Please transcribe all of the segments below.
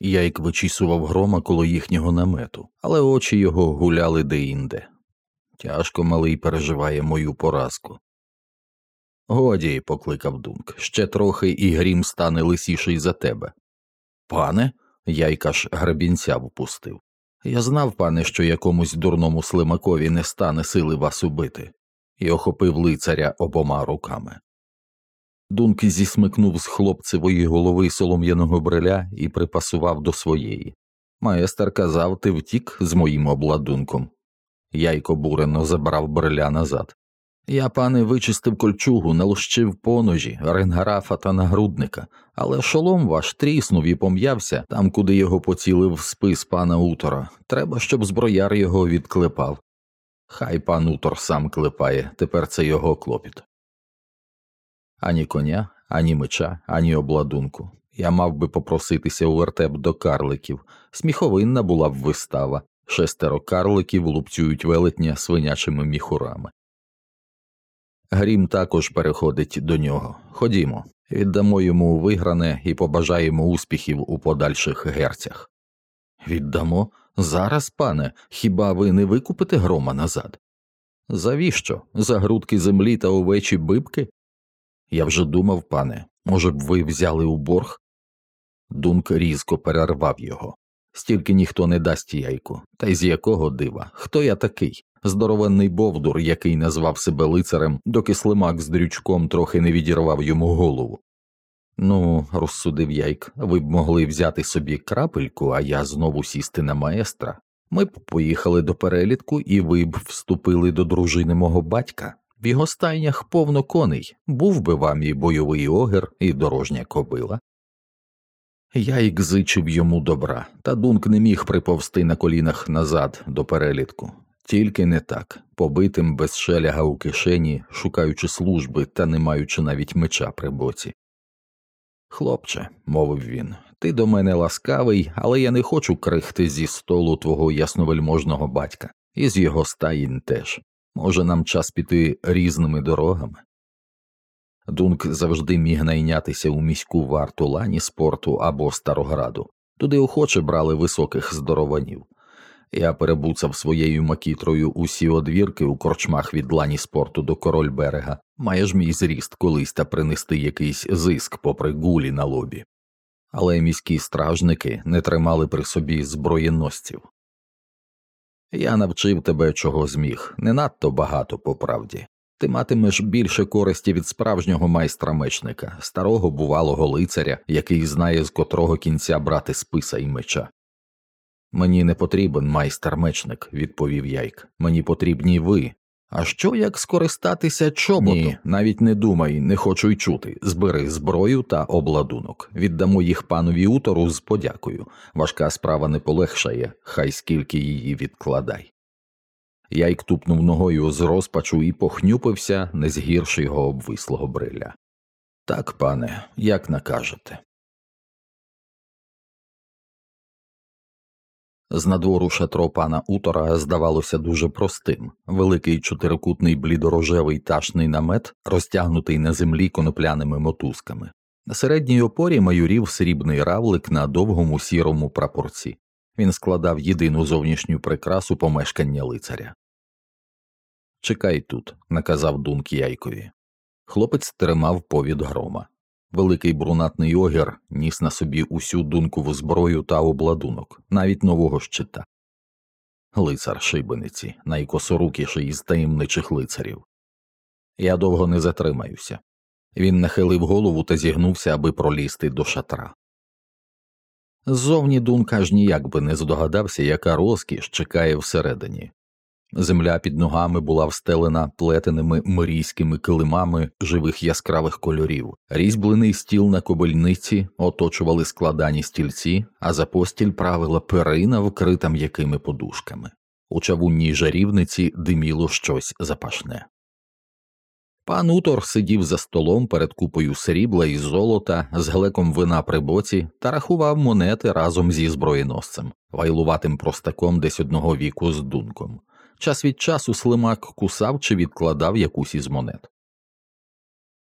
Яйк вичісував грома коло їхнього намету, але очі його гуляли деінде. Тяжко малий переживає мою поразку. Годі, покликав Дунк, ще трохи і грім стане лисіший за тебе. Пане, яйка ж грабінця впустив. Я знав, пане, що якомусь дурному слимакові не стане сили вас убити, і охопив лицаря обома руками. Дунк зісмикнув з хлопцевої голови солом'яного бриля і припасував до своєї. Маестер казав, ти втік з моїм обладунком. Яйко бурено забрав бриля назад. Я, пане, вичистив кольчугу, налущив поножі, ренгарафа та нагрудника, але шолом ваш тріснув і пом'явся там, куди його поцілив спис пана Утора. Треба, щоб зброяр його відклепав. Хай пан Утор сам клепає, тепер це його клопіт. Ані коня, ані меча, ані обладунку. Я мав би попроситися у вертеп до карликів. Сміховинна була б вистава. Шестеро карликів лупцюють велетня свинячими міхурами. Грім також переходить до нього. Ходімо, віддамо йому вигране і побажаємо успіхів у подальших герцях. Віддамо? Зараз, пане, хіба ви не викупите грома назад? Завіщо? За грудки землі та овечі бибки? Я вже думав, пане, може б ви взяли у борг? Дунк різко перервав його. Стільки ніхто не дасть яйку, та й з якого дива? Хто я такий? Здоровенний Бовдур, який назвав себе лицарем, доки слимак з дрючком трохи не відірвав йому голову. Ну, розсудив яйк, ви б могли взяти собі крапельку, а я знову сісти на маестра. Ми б поїхали до перелітку, і ви б вступили до дружини мого батька. В його стайнях повно коней, був би вам і бойовий огір, і дорожня кобила. Яйк зичив йому добра, та дунк не міг приповсти на колінах назад до перелітку. Тільки не так, побитим без шеляга у кишені, шукаючи служби та не маючи навіть меча при боці. Хлопче, мовив він, ти до мене ласкавий, але я не хочу крихти зі столу твого ясновельможного батька, і з його стаїн теж. Може, нам час піти різними дорогами. Дунк завжди міг найнятися у міську варту лані спорту або Старограду, туди охоче брали високих здорованів. Я перебуцав своєю макітрою усі одвірки у корчмах від лані спорту до король берега, має ж мій зріст колись та принести якийсь зиск попри гулі на лобі. Але міські стражники не тримали при собі зброєносців. Я навчив тебе чого зміг, не надто багато по правді. Ти матимеш більше користі від справжнього майстра мечника, старого бувалого лицаря, який знає, з котрого кінця брати списа і меча. Мені не потрібен майстер мечник, відповів Яйк. Мені потрібні ви. А що як скористатися чоботом? Ні, навіть не думай, не хочу й чути. Збери зброю та обладунок. Віддамо їх панові утору з подякою. Важка справа не полегшає, хай скільки її відкладай. Яйк тупнув ногою з розпачу і похнюпився не згірш його обвислого бриля. Так, пане, як накажете. З надвору шатро пана Утора здавалося дуже простим великий чотирикутний блідорожевий ташний намет, розтягнутий на землі конопляними мотузками. На середній опорі майорів срібний равлик на довгому сірому прапорці. Він складав єдину зовнішню прикрасу помешкання лицаря. Чекай тут, наказав Дунк Яйкові. Хлопець тримав повід грома. Великий брунатний огір ніс на собі усю дункову зброю та обладунок, навіть нового щита. Лицар шибениці, найкосорукіший із таємничих лицарів. Я довго не затримаюся. Він нахилив голову та зігнувся, аби пролізти до шатра. Ззовні Дунк аж ніяк би не здогадався, яка розкіш чекає всередині. Земля під ногами була встелена плетеними мирійськими килимами живих яскравих кольорів, різьблений стіл на кобильниці оточували складані стільці, а за постіль правила перина, вкрита м'якими подушками. У чавунній жарівниці диміло щось запашне. Пан Утор сидів за столом перед купою срібла і золота з глеком вина при боці та рахував монети разом зі зброєносцем, вайлуватим простаком десь одного віку з дунком. Час від часу слимак кусав чи відкладав якусь із монет.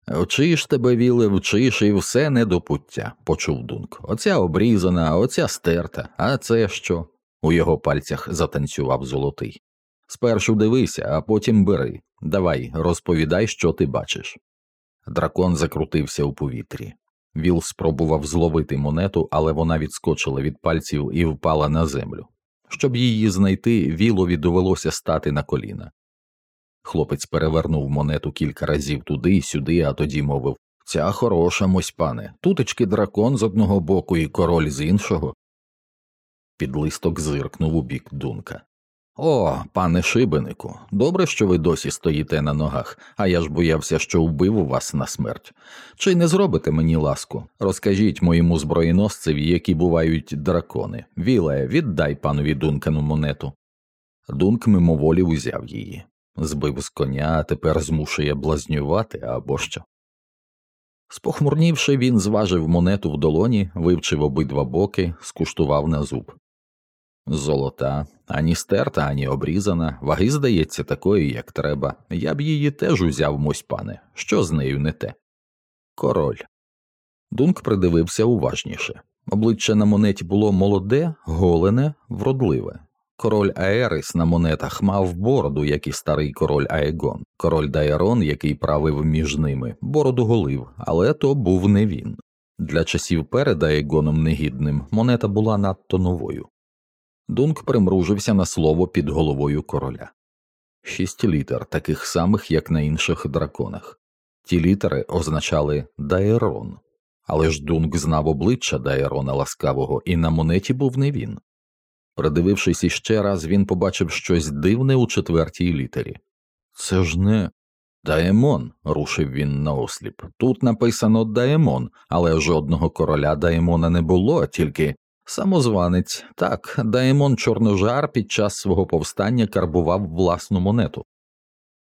Вчиш тебе, віле, вчиш, і все не до пуття, почув Дунк. Оця обрізана, оця стерта, а це що? У його пальцях затанцював золотий. Спершу дивися, а потім бери. Давай, розповідай, що ти бачиш. Дракон закрутився у повітрі. Віл спробував зловити монету, але вона відскочила від пальців і впала на землю. Щоб її знайти, Вілові довелося стати на коліна. Хлопець перевернув монету кілька разів туди й сюди, а тоді мовив Ця хороша мось пане, тутечки дракон з одного боку і король з іншого. Підлисток зиркнув у бік дунка. О, пане шибенику, добре, що ви досі стоїте на ногах, а я ж боявся, що вбив вас на смерть. Чи не зробите мені ласку? Розкажіть моєму зброєносцеві, які бувають дракони. Віле, віддай панові Дункану монету. Дунк мимоволі узяв її, збив з коня, а тепер змушує блазнювати або що. Спохмурнівши, він зважив монету в долоні, вивчив обидва боки, скуштував на зуб. Золота, ані стерта, ані обрізана, ваги, здається, такої, як треба. Я б її теж узяв, мось пане. Що з нею не те? Король. Дунк придивився уважніше. Обличчя на монеті було молоде, голене, вродливе. Король Аерис на монетах мав бороду, як і старий король Аегон. Король Дайрон, який правив між ними, бороду голив, але то був не він. Для часів перед Аегоном негідним монета була надто новою. Дунк примружився на слово під головою короля. Шість літер, таких самих, як на інших драконах. Ті літери означали Дайрон, але ж Дунк знав обличчя Дайрона ласкавого, і на монеті був не він. Придивившись іще раз, він побачив щось дивне у четвертій літері. Це ж не Даемон, рушив він наосліп. Тут написано Даемон, але жодного короля Даемона не було, тільки самозванець. Так, Даемон Чорножар під час свого повстання карбував власну монету.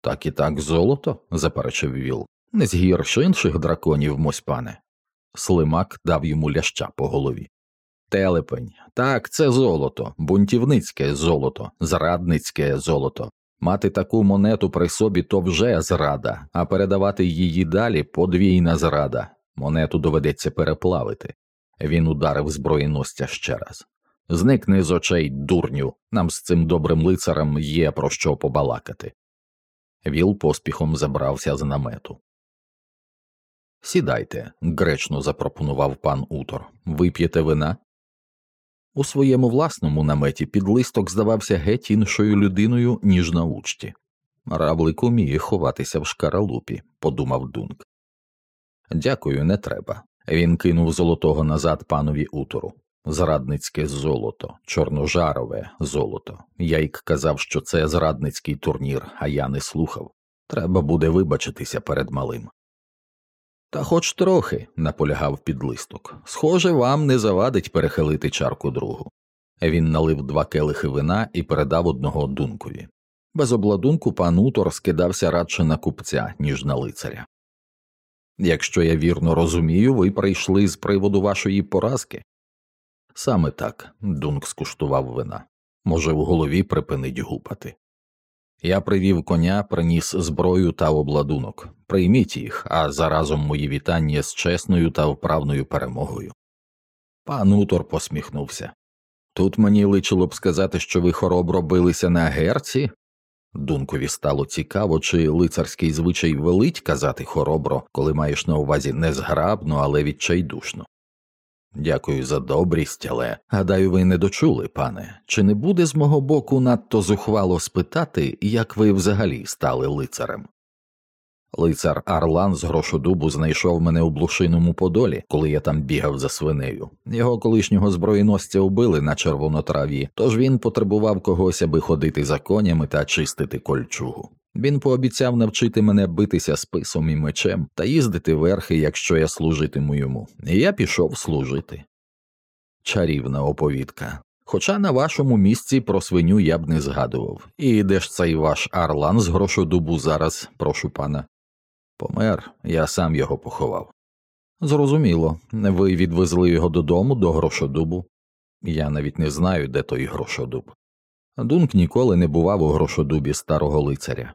Так і так золото, заперечив Віл, не згірш інших драконів, мось пане. Слимак дав йому ляща по голові. Телепень, так, це золото, бунтівницьке золото, зрадницьке золото. Мати таку монету при собі то вже зрада, а передавати її далі подвійна зрада. Монету доведеться переплавити. Він ударив зброєностя ще раз. Зникни з очей, дурню, нам з цим добрим лицарем є про що побалакати. Віл поспіхом забрався з намету. Сідайте, гречно запропонував пан Утор. Вип'єте вина? У своєму власному наметі підлисток здавався геть іншою людиною, ніж на учті. Равлик уміє ховатися в шкаралупі, подумав Дунк. Дякую, не треба. Він кинув золотого назад панові утору. Зрадницьке золото, чорножарове золото. Яйк казав, що це зрадницький турнір, а я не слухав. Треба буде вибачитися перед малим. Та хоч трохи, наполягав підлисток. Схоже, вам не завадить перехилити чарку другу. Він налив два келихи вина і передав одного дункові. Без обладунку пан Утор скидався радше на купця, ніж на лицаря. Якщо я вірно розумію, ви прийшли з приводу вашої поразки. Саме так, Дунк скуштував вина. Може, в голові припинить гупати. Я привів коня, приніс зброю та обладунок. Прийміть їх, а заразом мої вітання з чесною та вправною перемогою. Пан Утор посміхнувся. Тут мені личило б сказати, що ви хоробро билися на герці. Дункові стало цікаво, чи лицарський звичай велить казати хоробро, коли маєш на увазі не зграбно, але відчайдушно. Дякую за добрість, але гадаю, ви не дочули, пане, чи не буде з мого боку надто зухвало спитати, як ви взагалі стали лицарем? Лицар Арлан з грошодубу знайшов мене у блушиному подолі, коли я там бігав за свинею. Його колишнього зброєносця вбили на червонотраві, тож він потребував когось, аби ходити за конями та чистити кольчугу. Він пообіцяв навчити мене битися списом і мечем та їздити верхи, якщо я служитиму йому, і я пішов служити. Чарівна оповідка. Хоча на вашому місці про свиню я б не згадував. І де ж цей ваш Арлан з грошодубу зараз, прошу пана? Помер, я сам його поховав. Зрозуміло, ви відвезли його додому до грошодубу. Я навіть не знаю, де той грошодуб. Дунк ніколи не бував у грошодубі старого лицаря.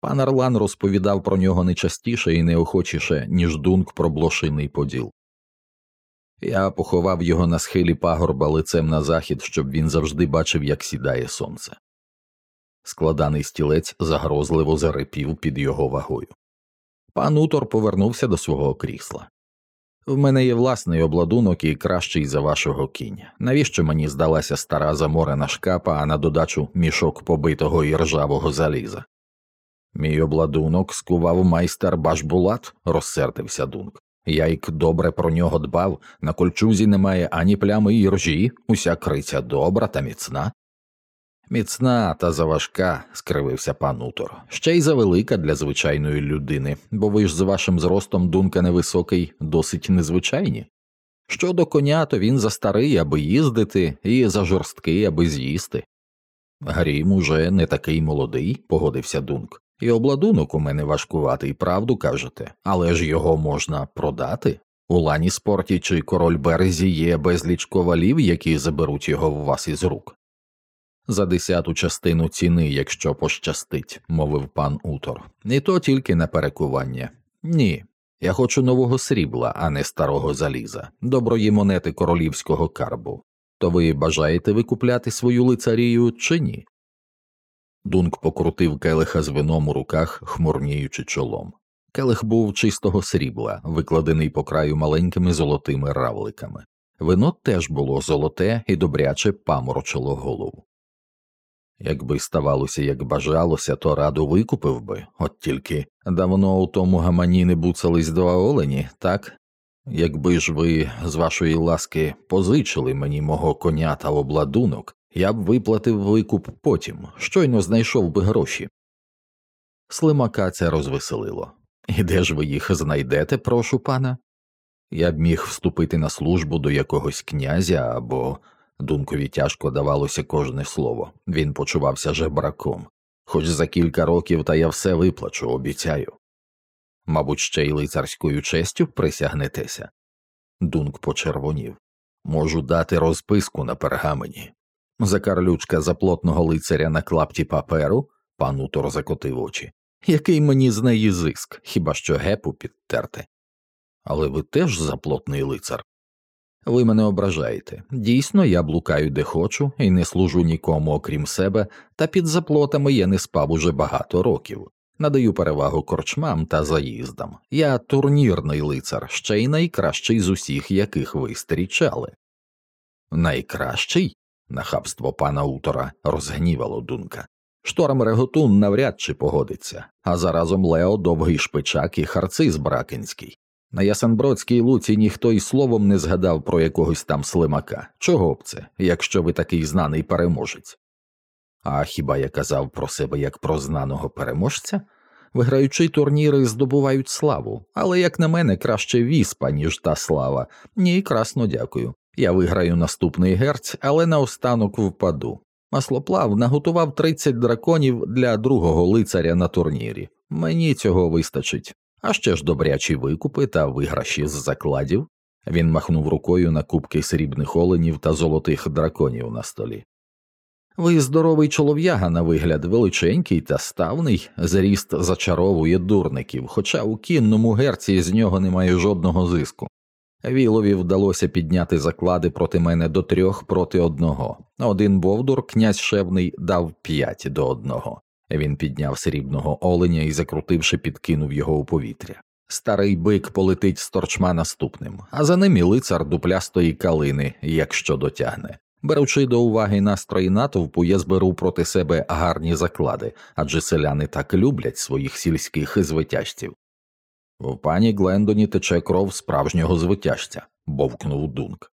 Пан Арлан розповідав про нього не частіше і неохочіше, ніж дунк про блошиний поділ. Я поховав його на схилі пагорба лицем на захід, щоб він завжди бачив, як сідає сонце. Складаний стілець загрозливо зарипів під його вагою. Пан Утор повернувся до свого крісла. В мене є власний обладунок і кращий за вашого кінь. Навіщо мені здалася стара заморена шкапа, а на додачу мішок побитого і ржавого заліза? Мій обладунок скував майстер Башбулат, розсердився Дунк. Я й добре про нього дбав, на кольчузі немає ані плями і ржі, уся криця добра та міцна. Міцна та заважка, скривився пан Утор, ще й завелика для звичайної людини, бо ви ж з вашим зростом дунка невисокий, досить незвичайні. Щодо коня, то він застарий, аби їздити, і зажорсткий, аби з'їсти. Грім уже не такий молодий, погодився Дунк, і обладунок у мене важкуватий, правду кажете, але ж його можна продати. У лані спорті чи король березі є безліч ковалів, які заберуть його в вас із рук. За десяту частину ціни, якщо пощастить, мовив пан Утор, і то тільки на перекування. Ні. Я хочу нового срібла, а не старого заліза, доброї монети королівського карбу. То ви бажаєте викупляти свою лицарію чи ні? Дунк покрутив келиха з вином у руках, хмурніючи чолом. Келих був чистого срібла, викладений по краю маленькими золотими равликами. Вино теж було золоте і добряче паморочило голову. Якби ставалося, як бажалося, то раду викупив би, от тільки давно у тому гамані не буцались два олені, так? Якби ж ви, з вашої ласки, позичили мені мого коня та обладунок, я б виплатив викуп потім, щойно знайшов би гроші. Слимака це розвеселило. І де ж ви їх знайдете, прошу пана? Я б міг вступити на службу до якогось князя або. Дункові тяжко давалося кожне слово, він почувався жебраком, хоч за кілька років та я все виплачу, обіцяю. Мабуть, ще й лицарською честю присягнетеся. Дунк почервонів. Можу дати розписку на пергамені. Закарлючка заплотного лицаря на клапті паперу, пан Утор закотив очі. Який мені з неї зиск, хіба що гепу підтерти? Але ви теж заплотний лицар. Ви мене ображаєте. Дійсно, я блукаю де хочу і не служу нікому, окрім себе, та під заплотами я не спав уже багато років. Надаю перевагу корчмам та заїздам. Я турнірний лицар, ще й найкращий з усіх, яких ви стрічали. Найкращий? нахабство пана Утора розгнівало дунка. Шторм Реготун навряд чи погодиться, а заразом Лео довгий шпичак і харциз Бракинський. На Ясенбродській луці ніхто й словом не згадав про якогось там слимака. Чого б це, якщо ви такий знаний переможець? А хіба я казав про себе як про знаного переможця? Виграючи турніри, здобувають славу, але, як на мене, краще віспа, ніж та слава. Ні, красно дякую. Я виграю наступний герць, але наостанок впаду. Маслоплав наготував 30 драконів для другого лицаря на турнірі. Мені цього вистачить а ще ж добрячі викупи та виграші з закладів. Він махнув рукою на кубки срібних оленів та золотих драконів на столі. Ви здоровий чолов'яга на вигляд величенький та ставний, зріст зачаровує дурників, хоча у кінному герці з нього немає жодного зиску. Вілові вдалося підняти заклади проти мене до трьох проти одного. Один Бовдур, князь шевний, дав п'ять до одного. Він підняв срібного оленя і, закрутивши, підкинув його у повітря. Старий бик полетить з торчма наступним, а за ним і лицар дуплястої калини, якщо дотягне. Беручи до уваги настрої натовпу, я зберу проти себе гарні заклади, адже селяни так люблять своїх сільських звитяжців. В пані Глендоні тече кров справжнього звитяжця, бовкнув Дунк.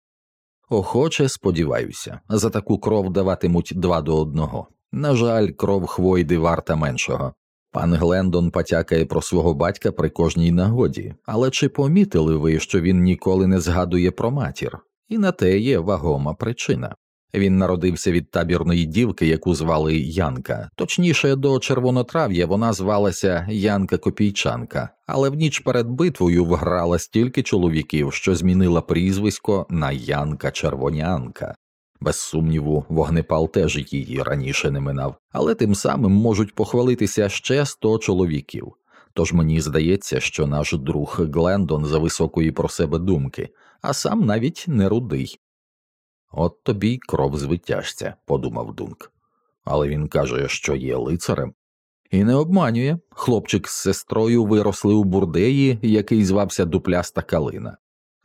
Охоче сподіваюся, за таку кров даватимуть два до одного. На жаль, кров Хвойди варта меншого. Пан Глендон потякає про свого батька при кожній нагоді, але чи помітили ви, що він ніколи не згадує про матір, і на те є вагома причина. Він народився від табірної дівки, яку звали Янка, точніше, до червонотрав'я вона звалася Янка Копійчанка, але в ніч перед битвою вграла стільки чоловіків, що змінила прізвисько на Янка Червонянка. Без сумніву, вогнепал теж її раніше не минав, але тим самим можуть похвалитися ще сто чоловіків. Тож мені здається, що наш друг Глендон за високої про себе думки, а сам навіть не рудий. От тобі й кров звитяжця, подумав Дунк. Але він каже, що є лицарем. І не обманює хлопчик з сестрою виросли у бурдеї, який звався Дупляста Калина.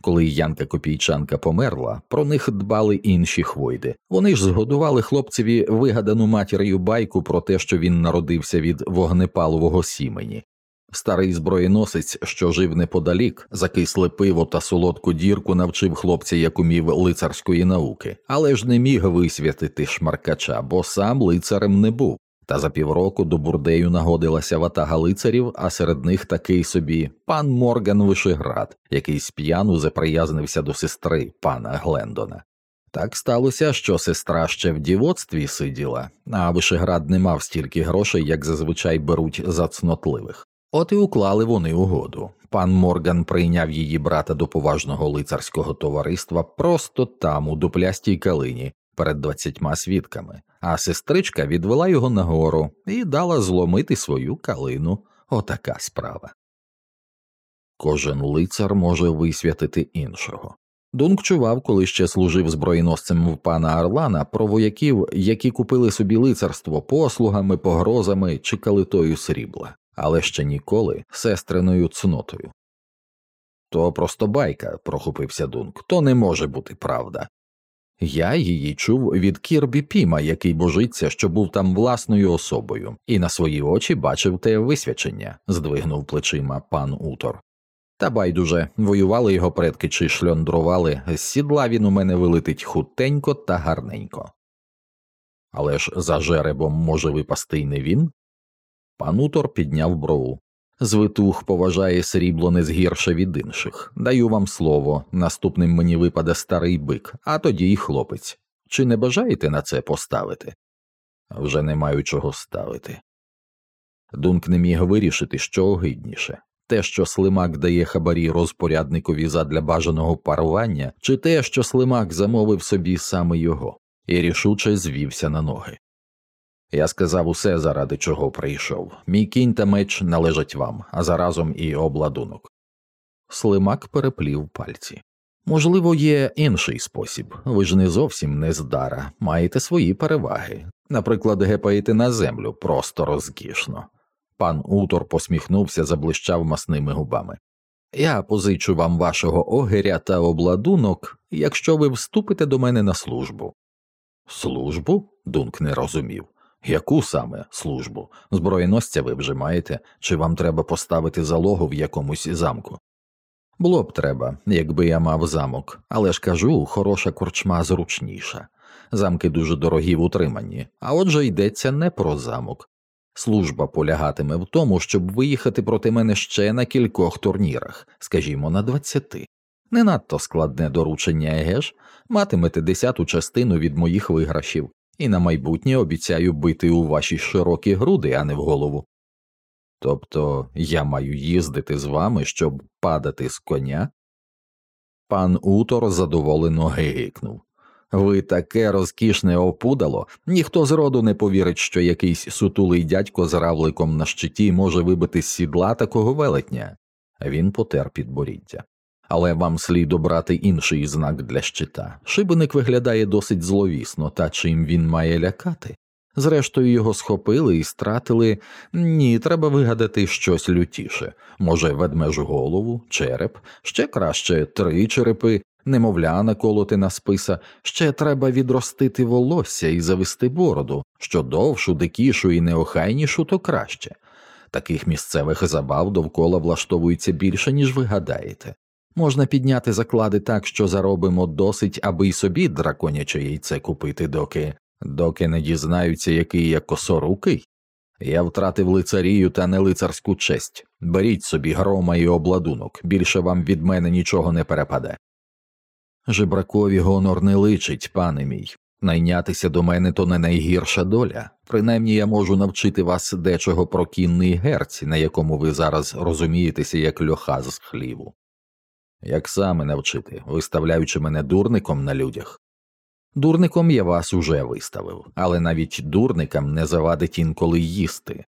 Коли Янка Копійчанка померла, про них дбали інші хвойди. Вони ж згодували хлопцеві вигадану матір'ю байку про те, що він народився від вогнепалового сімені. Старий зброєносець, що жив неподалік, закисле пиво та солодку дірку навчив хлопця, як умів лицарської науки, але ж не міг висвятити шмаркача, бо сам лицарем не був. Та за півроку до бурдею нагодилася ватага лицарів, а серед них такий собі пан Морган Вишеград, який сп'яну заприязнився до сестри пана Глендона. Так сталося, що сестра ще в дівоцтві сиділа, а Вишеград не мав стільки грошей, як зазвичай беруть за цнотливих. От і уклали вони угоду. Пан Морган прийняв її брата до поважного лицарського товариства просто там, у дуплястій калині, перед двадцятьма свідками, а сестричка відвела його нагору і дала зломити свою калину. Отака справа. Кожен лицар може висвятити іншого. Дунк чував, коли ще служив зброєносцем в пана Орлана, про вояків, які купили собі лицарство послугами, погрозами чи калитою срібла, але ще ніколи сестриною цнотою. То просто байка, прохопився Дунк, то не може бути правда. Я її чув від Кірбі Піма, який божиться, що був там власною особою, і на свої очі бачив те висвячення, здвигнув плечима пан Утор. Та байдуже воювали його предки чи шльондрували, з сідла він у мене вилетить хутенько та гарненько. Але ж за жеребом може випасти й не він? Пан Утор підняв брову. Звитух поважає срібло не згірше від інших. Даю вам слово, наступним мені випаде старий бик, а тоді й хлопець. Чи не бажаєте на це поставити? Вже не маю чого ставити. Дунк не міг вирішити, що огидніше те, що слимак дає хабарі розпорядникові задля бажаного парування, чи те, що слимак замовив собі саме його, і рішуче звівся на ноги. Я сказав усе, заради чого прийшов. Мій кінь та меч належать вам, а заразом і обладунок. Слимак переплів пальці. Можливо, є інший спосіб. Ви ж не зовсім не здара, маєте свої переваги. Наприклад, гепаєте на землю просто розкішно. Пан Утор посміхнувся, заблищав масними губами. Я позичу вам вашого огиря та обладунок, якщо ви вступите до мене на службу. Службу? Дунк не розумів. Яку саме службу? Зброєносця ви вже маєте, чи вам треба поставити залогу в якомусь замку? Було б треба, якби я мав замок, але ж кажу, хороша корчма зручніша. Замки дуже дорогі в утриманні, а отже йдеться не про замок. Служба полягатиме в тому, щоб виїхати проти мене ще на кількох турнірах, скажімо, на двадцяти. Не надто складне доручення, еге матимете десяту частину від моїх виграшів, і на майбутнє обіцяю бити у ваші широкі груди, а не в голову. Тобто я маю їздити з вами, щоб падати з коня? Пан Утор задоволено гигикнув. Ви таке розкішне опудало, ніхто зроду не повірить, що якийсь сутулий дядько з равликом на щиті може вибити з сідла такого велетня. Він потер підборіддя але вам слід обрати інший знак для щита. Шибеник виглядає досить зловісно, та чим він має лякати. Зрештою, його схопили і стратили. Ні, треба вигадати щось лютіше може, ведмежу голову, череп, ще краще три черепи, немовля наколоти на списа, ще треба відростити волосся і завести бороду, що довшу, дикішу і неохайнішу, то краще. Таких місцевих забав довкола влаштовується більше, ніж ви гадаєте. Можна підняти заклади так, що заробимо досить, аби й собі драконяче яйце купити, доки доки не дізнаються, який я косорукий. Я втратив лицарію та нелицарську честь. Беріть собі грома і обладунок, більше вам від мене нічого не перепаде. Жебракові гонор не личить, пане мій. Найнятися до мене то не найгірша доля, принаймні я можу навчити вас дечого про кінний герць, на якому ви зараз розумієтеся як льоха з хліву. Як саме навчити, виставляючи мене дурником на людях? Дурником я вас уже виставив, але навіть дурникам не завадить інколи їсти.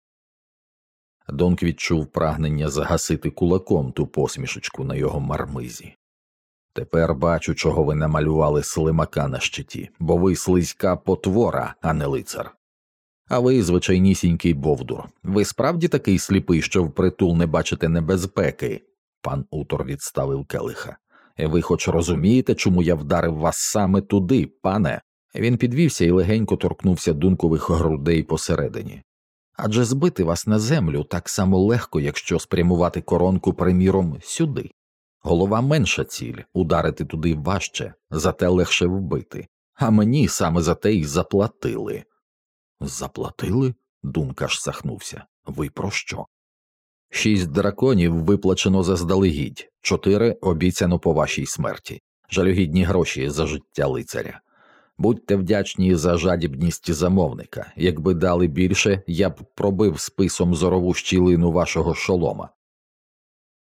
Донк відчув прагнення загасити кулаком ту посмішечку на його мармизі. Тепер бачу, чого ви намалювали слимака на щиті, бо ви слизька потвора, а не лицар. А ви звичайнісінький бовдур. Ви справді такий сліпий, що впритул не бачите небезпеки. Пан Утор відставив келиха. Ви хоч розумієте, чому я вдарив вас саме туди, пане? Він підвівся і легенько торкнувся дункових грудей посередині. Адже збити вас на землю так само легко, якщо спрямувати коронку, приміром, сюди. Голова менша ціль, ударити туди важче, зате легше вбити. А мені саме за те й заплатили. Заплатили? Думка ж сахнувся. Ви про що? Шість драконів виплачено заздалегідь, чотири обіцяно по вашій смерті, жалюгідні гроші за життя лицаря. Будьте вдячні за жадібність замовника. Якби дали більше, я б пробив списом зорову щілину вашого шолома.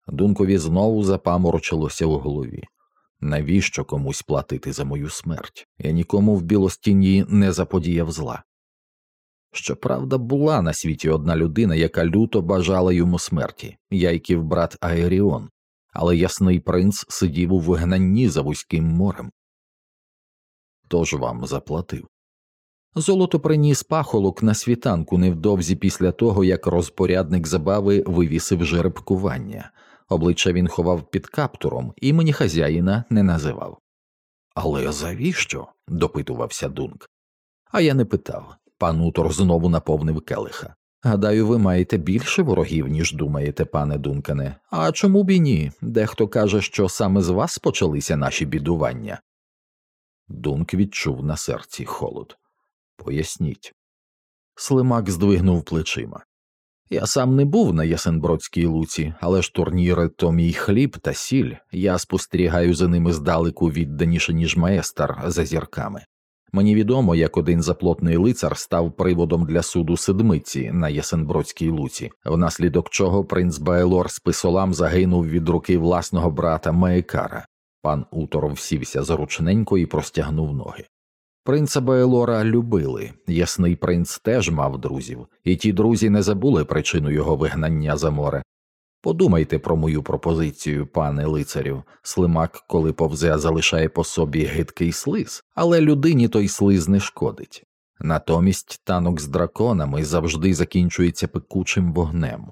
Дункові знову запаморочилося у голові. Навіщо комусь платити за мою смерть? Я нікому в білостінні не заподіяв зла. Щоправда, була на світі одна людина, яка люто бажала йому смерті, яйків брат Аеріон, але ясний принц сидів у вигнанні за вузьким морем. Тож вам заплатив. Золото приніс пахолок на світанку невдовзі після того, як розпорядник забави вивісив жеребкування. Обличчя він ховав під каптуром, імені хазяїна не називав. Але завіщо? допитувався Дунк. А я не питав. Пан Утор знову наповнив келиха. Гадаю, ви маєте більше ворогів, ніж думаєте, пане Дункане. А чому б і ні? Дехто каже, що саме з вас почалися наші бідування. Дунк відчув на серці холод. Поясніть. Слимак здвигнув плечима. Я сам не був на Ясенбродській луці, але ж турніри то мій хліб та сіль, я спостерігаю за ними здалеку відданіше, ніж маестер за зірками. Мені відомо, як один заплотний лицар став приводом для суду седмиці на Ясенбродській луці, внаслідок чого принц Байлор з писолам загинув від руки власного брата Маекара. Пан Утор всівся заручненько і простягнув ноги. Принца Байлора любили, ясний принц теж мав друзів, і ті друзі не забули причину його вигнання за море. Подумайте про мою пропозицію, пане лицарю. Слимак, коли повзе, залишає по собі гидкий слиз, але людині той слиз не шкодить. Натомість танок з драконами завжди закінчується пекучим вогнем.